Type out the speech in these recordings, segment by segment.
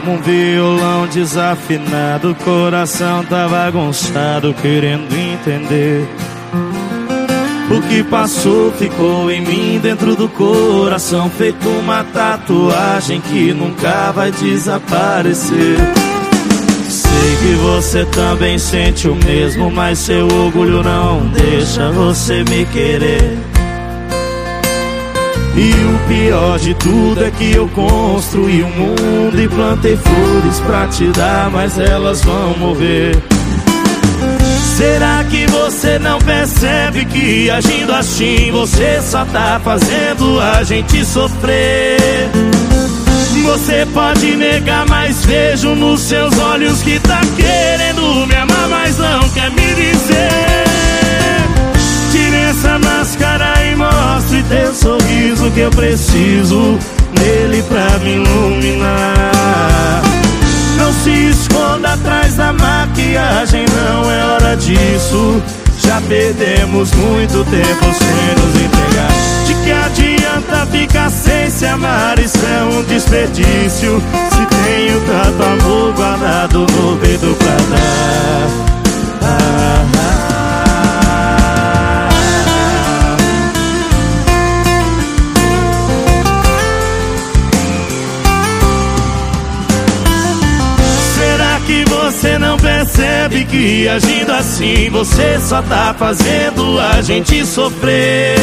Como um violão desafinado, o coração tá bagunçado, querendo entender. O que passou ficou em mim dentro do coração, feito uma tatuagem que nunca vai desaparecer. Sei que você também sente o mesmo, mas seu orgulho não deixa você me querer. E o pior de tudo é que eu construí um mundo e plantei flores pra te dar, mas elas vão morrer. Será que você não percebe que agindo assim você só tá fazendo a gente sofrer? Você pode negar, mas vejo nos seus olhos que tá querendo me amar, que eu preciso nele pra me iluminar. Não se esconda atrás da maquiagem, não é hora disso. Já perdemos muito tempo sem nos entregar. De que adianta ficar sem se amar? Isso é um desperdício. Se tenho tanto amor guardado no peito pra dar. Você não percebe que agindo assim você só tá fazendo a gente sofrer?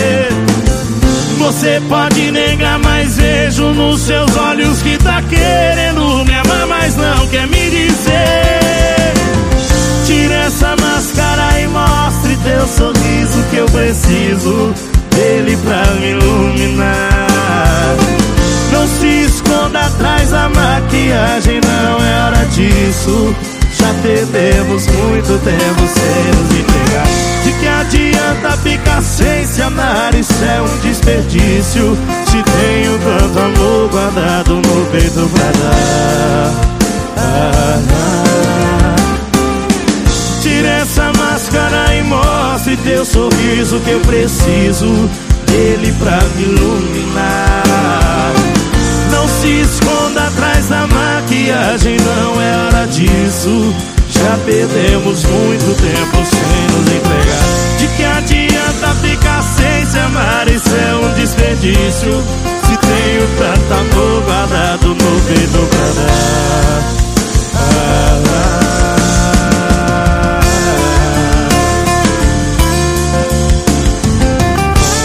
Você pode negar, mas vejo nos seus olhos que tá querendo me amar, mas não quer me dizer. Tire essa máscara e mostre teu sorriso que eu preciso dele pra me iluminar. Não se esconda atrás da maquiagem, não é hora disso. Já perdemos muito tempo sem nos entregar. De que adianta ficar sem se amar? Isso é um desperdício. Se tenho tanto amor guardado no peito pra dar. Tire essa máscara e mostre teu sorriso que eu preciso dele pra me iluminar. Não se esconda atrás da maquiagem, não é disso. Já perdemos muito tempo sem nos entregar. De que adianta ficar sem se amar? Isso é um desperdício. Se tenho tanto amor guardado no peito pra dar.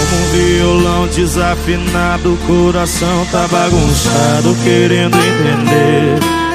Como um violão desafinado, o coração tá bagunçado, querendo entender.